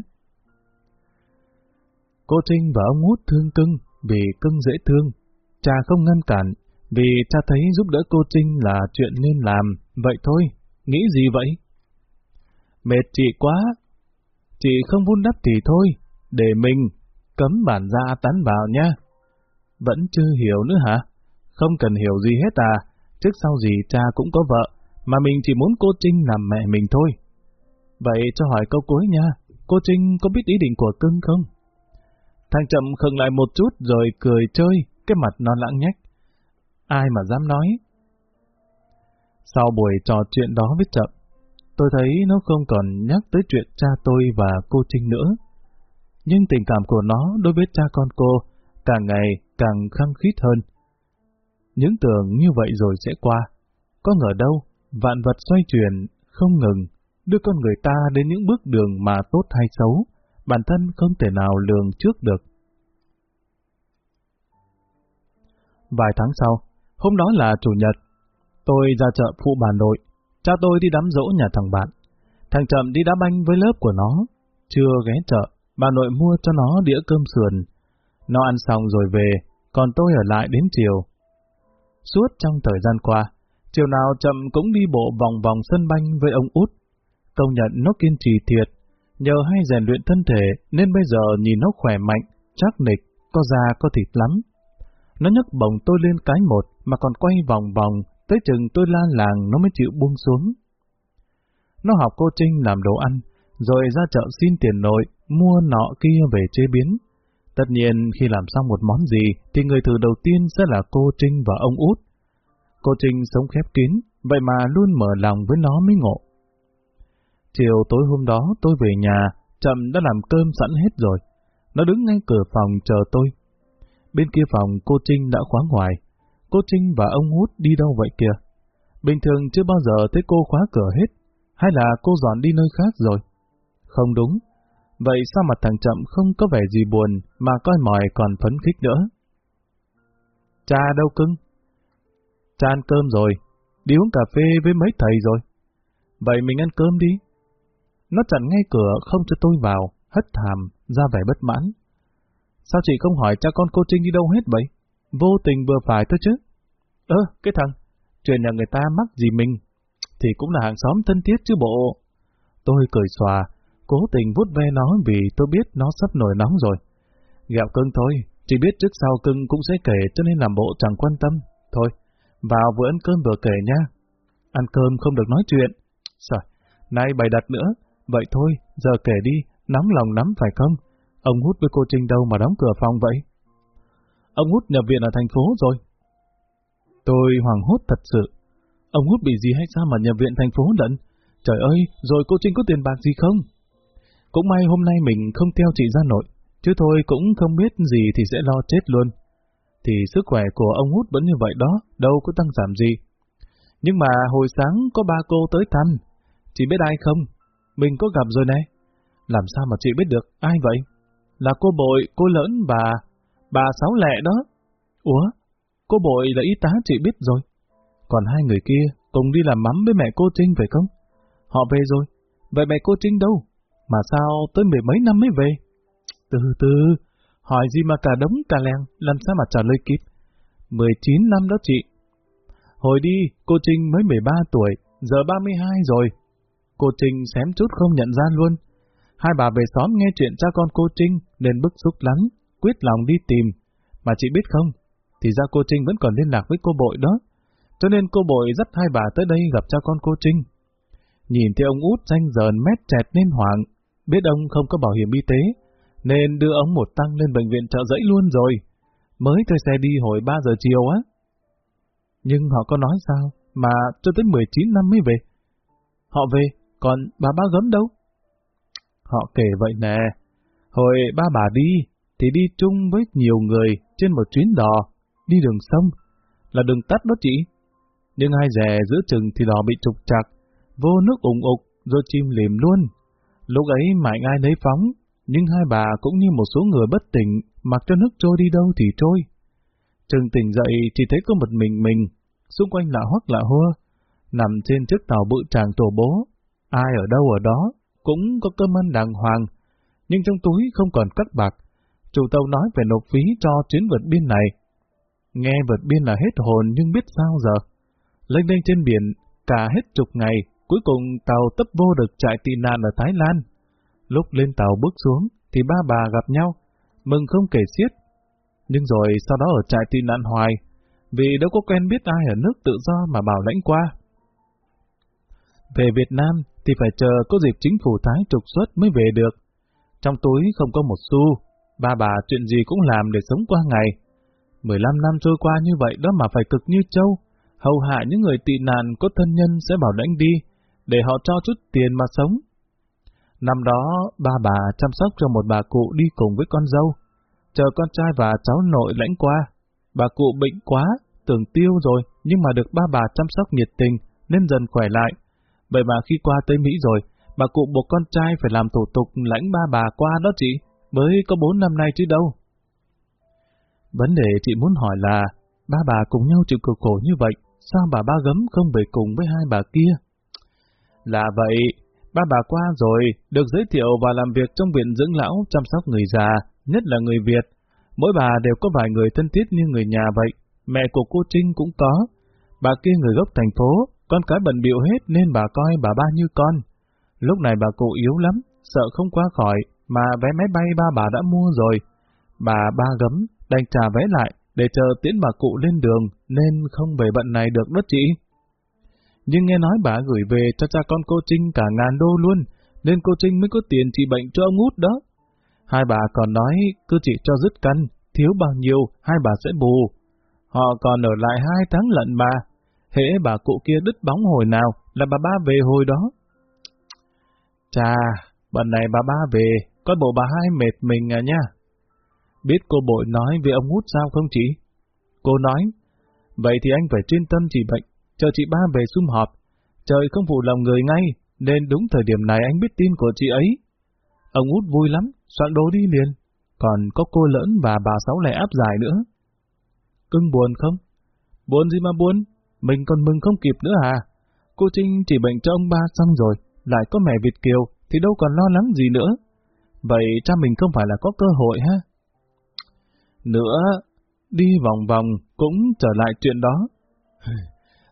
A: Cô Trinh và ông út thương cưng vì cưng dễ thương. Cha không ngăn cản, vì cha thấy giúp đỡ cô Trinh là chuyện nên làm, vậy thôi, nghĩ gì vậy? Mệt chị quá. Chị không vun đắp thì thôi, để mình cấm bản ra tán vào nha. Vẫn chưa hiểu nữa hả? Không cần hiểu gì hết à, trước sau gì cha cũng có vợ, mà mình chỉ muốn cô Trinh làm mẹ mình thôi. Vậy cho hỏi câu cuối nha, cô Trinh có biết ý định của cưng không? Thằng Chậm khừng lại một chút rồi cười chơi, cái mặt non lãng nhách. Ai mà dám nói? Sau buổi trò chuyện đó với Chậm, tôi thấy nó không còn nhắc tới chuyện cha tôi và cô Trinh nữa. Nhưng tình cảm của nó đối với cha con cô càng ngày càng khăng khít hơn. Những tưởng như vậy rồi sẽ qua. Có ngờ đâu, vạn vật xoay chuyển, không ngừng, đưa con người ta đến những bước đường mà tốt hay xấu, bản thân không thể nào lường trước được. Vài tháng sau, hôm đó là Chủ nhật, tôi ra chợ phụ bà nội, cha tôi đi đám dỗ nhà thằng bạn. Thằng chậm đi đá banh với lớp của nó, chưa ghé chợ, bà nội mua cho nó đĩa cơm sườn. Nó ăn xong rồi về, còn tôi ở lại đến chiều. Suốt trong thời gian qua, chiều nào chậm cũng đi bộ vòng vòng sân banh với ông út. Công nhận nó kiên trì thiệt, nhờ hay rèn luyện thân thể nên bây giờ nhìn nó khỏe mạnh, chắc nịch, có da có thịt lắm. Nó nhấc bồng tôi lên cái một mà còn quay vòng vòng, tới chừng tôi la làng nó mới chịu buông xuống. Nó học cô Trinh làm đồ ăn, rồi ra chợ xin tiền nội, mua nọ kia về chế biến. Tất nhiên khi làm xong một món gì thì người thử đầu tiên sẽ là cô Trinh và ông út. Cô Trinh sống khép kín, vậy mà luôn mở lòng với nó mới ngộ. Chiều tối hôm đó tôi về nhà, chậm đã làm cơm sẵn hết rồi. Nó đứng ngay cửa phòng chờ tôi. Bên kia phòng cô Trinh đã khóa ngoài. Cô Trinh và ông Hút đi đâu vậy kìa? Bình thường chưa bao giờ thấy cô khóa cửa hết. Hay là cô dọn đi nơi khác rồi? Không đúng. Vậy sao mặt thằng Chậm không có vẻ gì buồn mà coi mỏi còn phấn khích nữa? Cha đâu cưng? Cha ăn cơm rồi. Đi uống cà phê với mấy thầy rồi. Vậy mình ăn cơm đi. Nó chặn ngay cửa không cho tôi vào, hất thàm, ra vẻ bất mãn. Sao chị không hỏi cha con cô Trinh đi đâu hết vậy? Vô tình vừa phải thôi chứ. Ơ, cái thằng, chuyện nhà người ta mắc gì mình, thì cũng là hàng xóm thân thiết chứ bộ. Tôi cười xòa, cố tình vút ve nó vì tôi biết nó sắp nổi nóng rồi. Gạo cưng thôi, chỉ biết trước sau cưng cũng sẽ kể cho nên làm bộ chẳng quan tâm. Thôi, vào vừa ăn cơm vừa kể nha. Ăn cơm không được nói chuyện. Trời, nay bày đặt nữa. Vậy thôi, giờ kể đi, nóng lòng lắm phải không? Ông hút với cô Trinh đâu mà đóng cửa phòng vậy? Ông hút nhập viện ở thành phố rồi. Tôi hoảng hốt thật sự. Ông hút bị gì hay sao mà nhập viện thành phố lận? Trời ơi, rồi cô Trinh có tiền bạc gì không? Cũng may hôm nay mình không theo chị ra nội, chứ thôi cũng không biết gì thì sẽ lo chết luôn. Thì sức khỏe của ông hút vẫn như vậy đó, đâu có tăng giảm gì. Nhưng mà hồi sáng có ba cô tới thăm, chị biết ai không? Mình có gặp rồi này. Làm sao mà chị biết được, ai vậy? Là cô bội, cô lớn và bà Sáu Lẹ đó. Ủa, cô bội là y tá chị biết rồi. Còn hai người kia cùng đi làm mắm với mẹ cô Trinh phải không? Họ về rồi. Vậy mẹ cô Trinh đâu? Mà sao tới mười mấy năm mới về? Từ từ, hỏi gì mà cả đống cả làng, làm sao mà trả lời kịp? 19 năm đó chị. Hồi đi, cô Trinh mới 13 tuổi, giờ 32 rồi. Cô Trinh xém chút không nhận ra luôn. Hai bà về xóm nghe chuyện cha con cô Trinh nên bức xúc lắm, quyết lòng đi tìm. Mà chị biết không, thì ra cô Trinh vẫn còn liên lạc với cô Bội đó. Cho nên cô Bội dắt hai bà tới đây gặp cha con cô Trinh. Nhìn thấy ông út danh dờn mét chẹt nên hoảng, biết ông không có bảo hiểm y tế, nên đưa ông một tăng lên bệnh viện trợ giấy luôn rồi. Mới thuê xe đi hồi 3 giờ chiều á. Nhưng họ có nói sao mà cho tới 19 năm mới về. Họ về, còn bà ba gấm đâu? Họ kể vậy nè, hồi ba bà đi, thì đi chung với nhiều người trên một chuyến đò, đi đường sông, là đường tắt đó chị. Nhưng hai rè giữa chừng thì đò bị trục chặt, vô nước ủng ục, rồi chim lìm luôn. Lúc ấy mạnh ai lấy phóng, nhưng hai bà cũng như một số người bất tỉnh, mặc cho nước trôi đi đâu thì trôi. Chừng tỉnh dậy chỉ thấy có một mình mình, xung quanh lạ hoắc lạ hoa, nằm trên chiếc tàu bự tràng tổ bố. Ai ở đâu ở đó, cũng có cơm ăn đàng hoàng, nhưng trong túi không còn cắt bạc. Chủ tàu nói phải nộp phí cho chuyến vượt biên này. Nghe vượt biên là hết hồn nhưng biết sao giờ. Lên đênh trên biển, cả hết chục ngày, cuối cùng tàu tấp vô được trại tị nạn ở Thái Lan. Lúc lên tàu bước xuống, thì ba bà gặp nhau, mừng không kể xiết. Nhưng rồi sau đó ở trại tị nạn hoài, vì đâu có quen biết ai ở nước tự do mà bảo lãnh qua. Về Việt Nam thì phải chờ có dịp chính phủ Thái trục xuất mới về được. Trong túi không có một xu, ba bà chuyện gì cũng làm để sống qua ngày. 15 năm trôi qua như vậy đó mà phải cực như châu, hầu hạ những người tị nạn có thân nhân sẽ bảo lãnh đi, để họ cho chút tiền mà sống. Năm đó, ba bà chăm sóc cho một bà cụ đi cùng với con dâu, chờ con trai và cháu nội lãnh qua. Bà cụ bệnh quá, tưởng tiêu rồi, nhưng mà được ba bà chăm sóc nhiệt tình, nên dần khỏe lại. Vậy mà khi qua tới Mỹ rồi, bà cụ buộc con trai phải làm thủ tục lãnh ba bà qua đó chị, mới có bốn năm nay chứ đâu. Vấn đề chị muốn hỏi là, ba bà cùng nhau chịu cực khổ như vậy, sao bà ba gấm không về cùng với hai bà kia? Là vậy, ba bà qua rồi, được giới thiệu và làm việc trong viện dưỡng lão chăm sóc người già, nhất là người Việt. Mỗi bà đều có vài người thân thiết như người nhà vậy, mẹ của cô Trinh cũng có. Bà kia người gốc thành phố, con cái bận biệu hết nên bà coi bà ba như con. Lúc này bà cụ yếu lắm, sợ không qua khỏi, mà vé máy bay ba bà đã mua rồi. Bà ba gấm, đành trả vé lại, để chờ tiễn bà cụ lên đường, nên không về bận này được đó chị. Nhưng nghe nói bà gửi về cho cha con cô Trinh cả ngàn đô luôn, nên cô Trinh mới có tiền trị bệnh cho ông út đó. Hai bà còn nói cứ chị cho dứt căn, thiếu bao nhiêu, hai bà sẽ bù. Họ còn ở lại hai tháng lận bà, Hễ bà cụ kia đứt bóng hồi nào là bà ba về hồi đó. Chà, bận này bà ba về, coi bộ bà hai mệt mình à nha. Biết cô bội nói về ông út sao không chị? Cô nói, vậy thì anh phải chuyên tâm trị bệnh, chờ chị ba về sum họp. Trời không phụ lòng người ngay, nên đúng thời điểm này anh biết tin của chị ấy. Ông út vui lắm, soạn đồ đi liền. Còn có cô lỡn và bà Sáu lẻ áp dài nữa. Cưng buồn không? Buồn gì mà buồn? Mình còn mừng không kịp nữa à? Cô Trinh chỉ bệnh cho ông ba xong rồi, lại có mẹ Việt Kiều, thì đâu còn lo lắng gì nữa. Vậy cha mình không phải là có cơ hội ha? Nữa, đi vòng vòng cũng trở lại chuyện đó.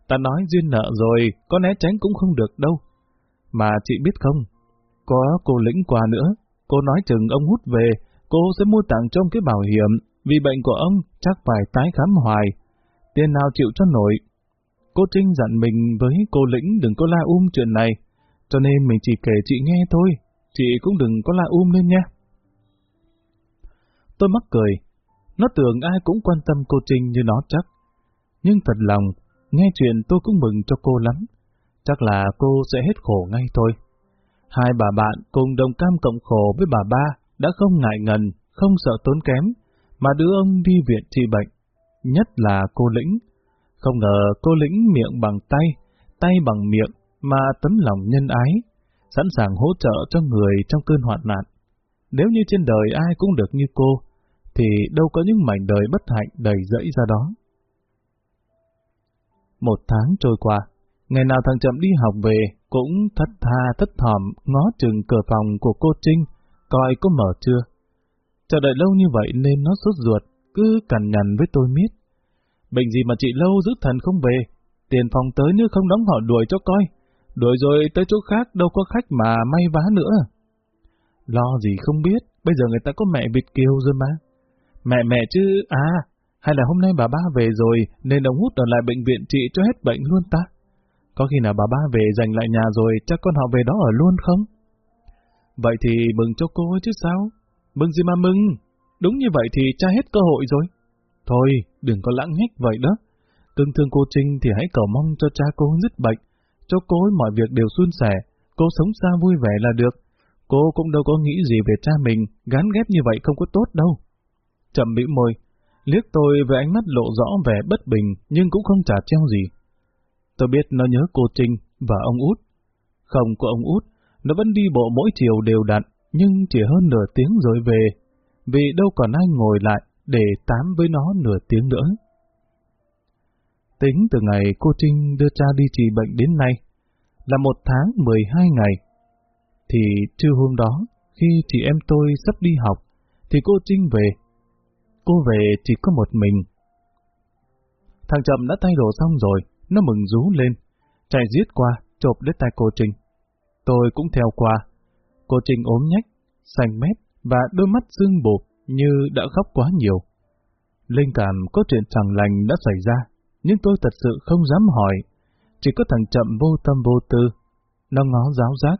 A: Ta nói duyên nợ rồi, có né tránh cũng không được đâu. Mà chị biết không, có cô lĩnh quà nữa, cô nói chừng ông hút về, cô sẽ mua tặng cho ông cái bảo hiểm, vì bệnh của ông chắc phải tái khám hoài. Tiền nào chịu cho nổi. Cô Trinh dặn mình với cô lĩnh đừng có la um chuyện này, cho nên mình chỉ kể chị nghe thôi, chị cũng đừng có la um lên nha. Tôi mắc cười, nó tưởng ai cũng quan tâm cô Trinh như nó chắc. Nhưng thật lòng, nghe chuyện tôi cũng mừng cho cô lắm. Chắc là cô sẽ hết khổ ngay thôi. Hai bà bạn cùng đồng cam cộng khổ với bà ba đã không ngại ngần, không sợ tốn kém, mà đưa ông đi viện trị bệnh. Nhất là cô Lĩnh. Không ngờ cô Lĩnh miệng bằng tay, tay bằng miệng, mà tấm lòng nhân ái, sẵn sàng hỗ trợ cho người trong cơn hoạn nạn. Nếu như trên đời ai cũng được như cô, thì đâu có những mảnh đời bất hạnh đầy dẫy ra đó. Một tháng trôi qua, ngày nào thằng Chậm đi học về, cũng thất tha thất thỏm ngó chừng cửa phòng của cô Trinh, coi có mở chưa. Chờ đợi lâu như vậy nên nó sốt ruột, cứ cằn nhằn với tôi miết. Bệnh gì mà chị lâu giữ thần không về, tiền phòng tới nếu không đóng họ đuổi cho coi, đuổi rồi tới chỗ khác đâu có khách mà may vá nữa. Lo gì không biết, bây giờ người ta có mẹ Việt Kiều rồi mà. Mẹ mẹ chứ, à, hay là hôm nay bà ba về rồi nên ông hút ở lại bệnh viện trị cho hết bệnh luôn ta? Có khi nào bà ba về dành lại nhà rồi chắc con họ về đó ở luôn không? Vậy thì mừng cho cô chứ sao? Mừng gì mà mừng? Đúng như vậy thì cha hết cơ hội rồi. Thôi, đừng có lãng nhách vậy đó. Cưng thương cô Trinh thì hãy cầu mong cho cha cô dứt bệnh, cho cô ấy mọi việc đều suôn sẻ, cô sống xa vui vẻ là được. Cô cũng đâu có nghĩ gì về cha mình, gán ghép như vậy không có tốt đâu. Chậm bĩu môi, liếc tôi với ánh mắt lộ rõ vẻ bất bình nhưng cũng không trả treo gì. Tôi biết nó nhớ cô Trinh và ông út. Không có ông út, nó vẫn đi bộ mỗi chiều đều đặn, nhưng chỉ hơn nửa tiếng rồi về, vì đâu còn ai ngồi lại để tám với nó nửa tiếng nữa. Tính từ ngày cô Trinh đưa cha đi trị bệnh đến nay, là một tháng 12 ngày. Thì trưa hôm đó, khi chị em tôi sắp đi học, thì cô Trinh về. Cô về chỉ có một mình. Thằng Trầm đã thay đồ xong rồi, nó mừng rú lên, chạy giết qua, chộp lấy tay cô Trinh. Tôi cũng theo qua. Cô Trinh ốm nhách, xanh mét và đôi mắt sưng bột như đã khóc quá nhiều. Linh cảm có chuyện chẳng lành đã xảy ra, nhưng tôi thật sự không dám hỏi. Chỉ có thằng chậm vô tâm vô tư. Nó ngó giáo giác.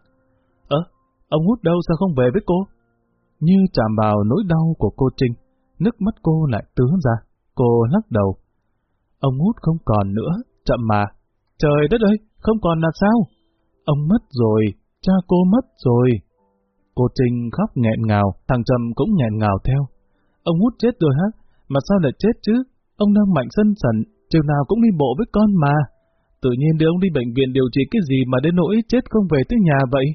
A: Ơ, ông hút đâu sao không về với cô? Như chạm vào nỗi đau của cô Trinh, nước mắt cô lại tứa ra. Cô lắc đầu. Ông hút không còn nữa, chậm mà. Trời đất ơi, không còn là sao? ông mất rồi, cha cô mất rồi. Cô Trinh khóc nghẹn ngào, thằng Trầm cũng nghẹn ngào theo. Ông út chết rồi hả? Mà sao lại chết chứ? Ông đang mạnh sân sần, chiều nào cũng đi bộ với con mà. Tự nhiên đưa ông đi bệnh viện điều trị cái gì mà đến nỗi chết không về tới nhà vậy?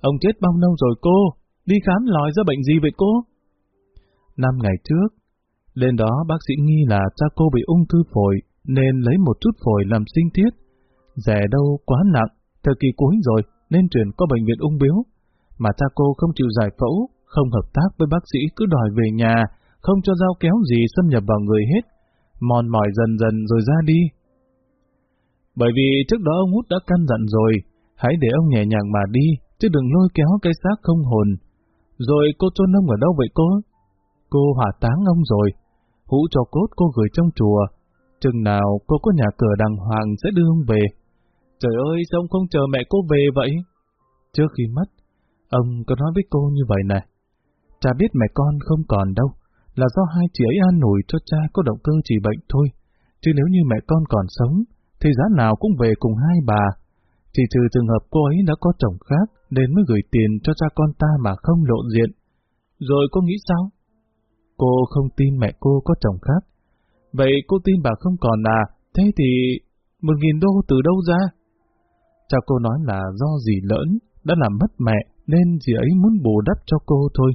A: Ông chết bao lâu rồi cô? Đi khám lòi ra bệnh gì vậy cô? Năm ngày trước, lên đó bác sĩ nghi là cha cô bị ung thư phổi, nên lấy một chút phổi làm sinh thiết. Rẻ đâu quá nặng, thời kỳ cuối rồi, nên chuyển qua bệnh viện ung biếu. Mà cha cô không chịu giải phẫu, không hợp tác với bác sĩ cứ đòi về nhà, không cho dao kéo gì xâm nhập vào người hết. Mòn mỏi dần dần rồi ra đi. Bởi vì trước đó ông út đã căn dặn rồi, hãy để ông nhẹ nhàng mà đi, chứ đừng lôi kéo cái xác không hồn. Rồi cô chôn ông ở đâu vậy cô? Cô hỏa táng ông rồi, hũ cho cốt cô gửi trong chùa. Chừng nào cô có nhà cửa đàng hoàng sẽ đưa ông về. Trời ơi, sao ông không chờ mẹ cô về vậy? Trước khi mất, ông có nói với cô như vậy này. Cha biết mẹ con không còn đâu, là do hai chị ấy an nổi cho cha có động cơ trị bệnh thôi. Chứ nếu như mẹ con còn sống, thì giá nào cũng về cùng hai bà. Chỉ trừ trường hợp cô ấy đã có chồng khác, nên mới gửi tiền cho cha con ta mà không lộ diện. Rồi cô nghĩ sao? Cô không tin mẹ cô có chồng khác. Vậy cô tin bà không còn à? Thế thì một nghìn đô từ đâu ra? Cha cô nói là do gì lỡn đã làm mất mẹ nên dì ấy muốn bù đắp cho cô thôi.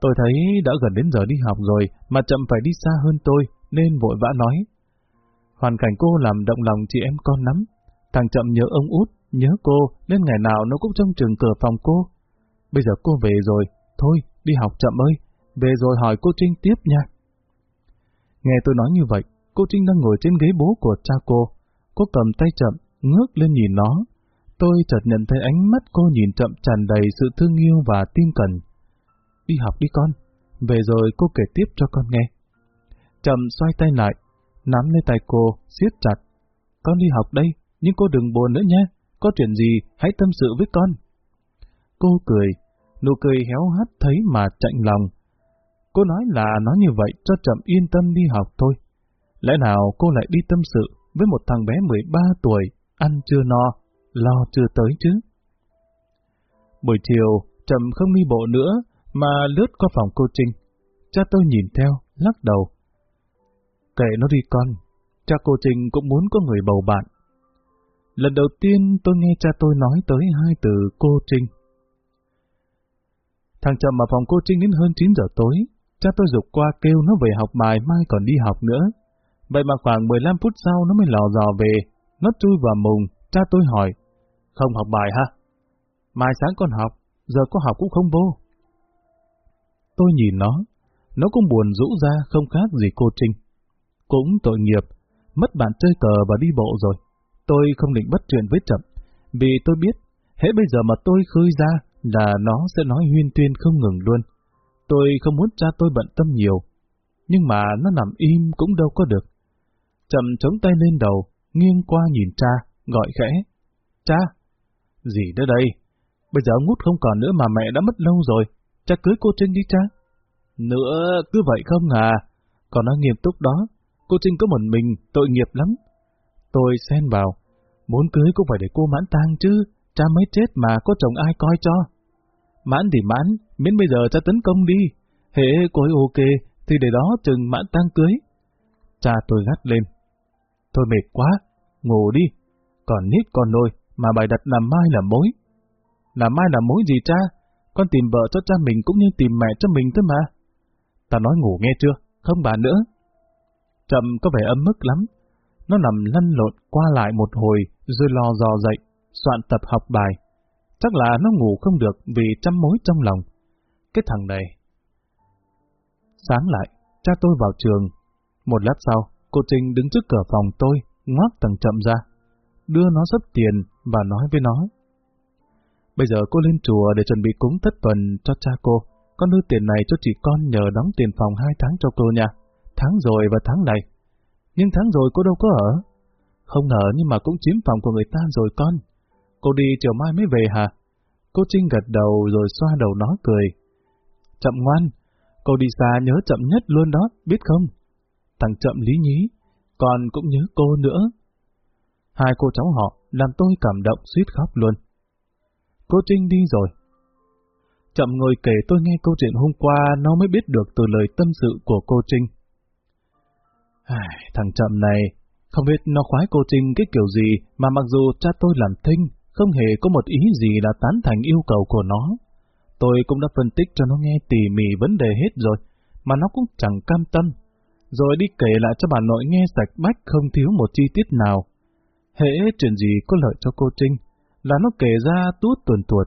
A: Tôi thấy đã gần đến giờ đi học rồi mà chậm phải đi xa hơn tôi nên vội vã nói. Hoàn cảnh cô làm động lòng chị em con lắm. Thằng chậm nhớ ông út, nhớ cô nên ngày nào nó cũng trong trường cửa phòng cô. Bây giờ cô về rồi, thôi đi học chậm ơi, về rồi hỏi cô Trinh tiếp nha. Nghe tôi nói như vậy, cô Trinh đang ngồi trên ghế bố của cha cô. Cô cầm tay chậm, ngước lên nhìn nó. Tôi chợt nhận thấy ánh mắt cô nhìn chậm tràn đầy sự thương yêu và tin cẩn. Đi học đi con. Về rồi cô kể tiếp cho con nghe. Trầm xoay tay lại, nắm lấy tay cô, siết chặt. Con đi học đây, nhưng cô đừng buồn nữa nhé. Có chuyện gì, hãy tâm sự với con. Cô cười, nụ cười héo hắt thấy mà chạnh lòng. Cô nói là nói như vậy cho Trầm yên tâm đi học thôi. Lẽ nào cô lại đi tâm sự với một thằng bé 13 tuổi, ăn chưa no, lo chưa tới chứ? Buổi chiều, Trầm không đi bộ nữa, mà lướt qua phòng cô Trinh. Cha tôi nhìn theo, lắc đầu. Kệ nó đi con, cha cô Trinh cũng muốn có người bầu bạn. Lần đầu tiên tôi nghe cha tôi nói tới hai từ cô Trinh. Thằng chậm ở phòng cô Trinh đến hơn 9 giờ tối, cha tôi dục qua kêu nó về học bài mai còn đi học nữa. Vậy mà khoảng 15 phút sau nó mới lò dò về, nó chui vào mùng, cha tôi hỏi, không học bài ha? Mai sáng con học, giờ có học cũng không vô. Tôi nhìn nó, nó cũng buồn rũ ra không khác gì cô Trinh. Cũng tội nghiệp, mất bạn chơi cờ và đi bộ rồi. Tôi không định bắt chuyện với chậm, vì tôi biết, hễ bây giờ mà tôi khơi ra là nó sẽ nói huyên tuyên không ngừng luôn. Tôi không muốn cha tôi bận tâm nhiều, nhưng mà nó nằm im cũng đâu có được. Chậm chống tay lên đầu, nghiêng qua nhìn cha, gọi khẽ. Cha! Gì nữa đây? Bây giờ ngút không còn nữa mà mẹ đã mất lâu rồi. Cha cưới cô Trinh đi cha. Nữa, cứ vậy không à? Còn nó nghiêm túc đó, cô Trinh có một mình, tội nghiệp lắm. Tôi xen vào, muốn cưới cũng phải để cô mãn tang chứ, cha mới chết mà có chồng ai coi cho. Mãn thì mãn, miễn bây giờ cha tấn công đi. Hễ cô ấy ok, thì để đó chừng mãn tang cưới. Cha tôi gắt lên. Thôi mệt quá, ngủ đi. Còn nít còn nôi, mà bài đặt làm mai là mối. Làm mai là mối gì cha? Con tìm vợ cho cha mình cũng như tìm mẹ cho mình thôi mà. Ta nói ngủ nghe chưa? Không bà nữa. Trầm có vẻ ấm mức lắm. Nó nằm lăn lộn qua lại một hồi rồi lò dò dậy, soạn tập học bài. Chắc là nó ngủ không được vì trăm mối trong lòng. Cái thằng này. Sáng lại, cha tôi vào trường. Một lát sau, cô Trinh đứng trước cửa phòng tôi, ngoác thằng chậm ra. Đưa nó sắp tiền và nói với nó. Bây giờ cô lên chùa để chuẩn bị cúng thất tuần cho cha cô. Con đưa tiền này cho chị con nhờ đóng tiền phòng hai tháng cho cô nha. Tháng rồi và tháng này. Nhưng tháng rồi cô đâu có ở. Không ở nhưng mà cũng chiếm phòng của người ta rồi con. Cô đi chiều mai mới về hả? Cô Trinh gật đầu rồi xoa đầu nó cười. Chậm ngoan, cô đi xa nhớ chậm nhất luôn đó, biết không? Thằng chậm lý nhí, con cũng nhớ cô nữa. Hai cô cháu họ làm tôi cảm động suýt khóc luôn. Cô Trinh đi rồi. Chậm ngồi kể tôi nghe câu chuyện hôm qua nó mới biết được từ lời tâm sự của cô Trinh. Ai, thằng Chậm này, không biết nó khoái cô Trinh cái kiểu gì mà mặc dù cha tôi làm thinh, không hề có một ý gì là tán thành yêu cầu của nó. Tôi cũng đã phân tích cho nó nghe tỉ mỉ vấn đề hết rồi, mà nó cũng chẳng cam tâm. Rồi đi kể lại cho bà nội nghe sạch bách không thiếu một chi tiết nào. Hễ chuyện gì có lợi cho cô Trinh, là nó kể ra tuốt tuần tuột.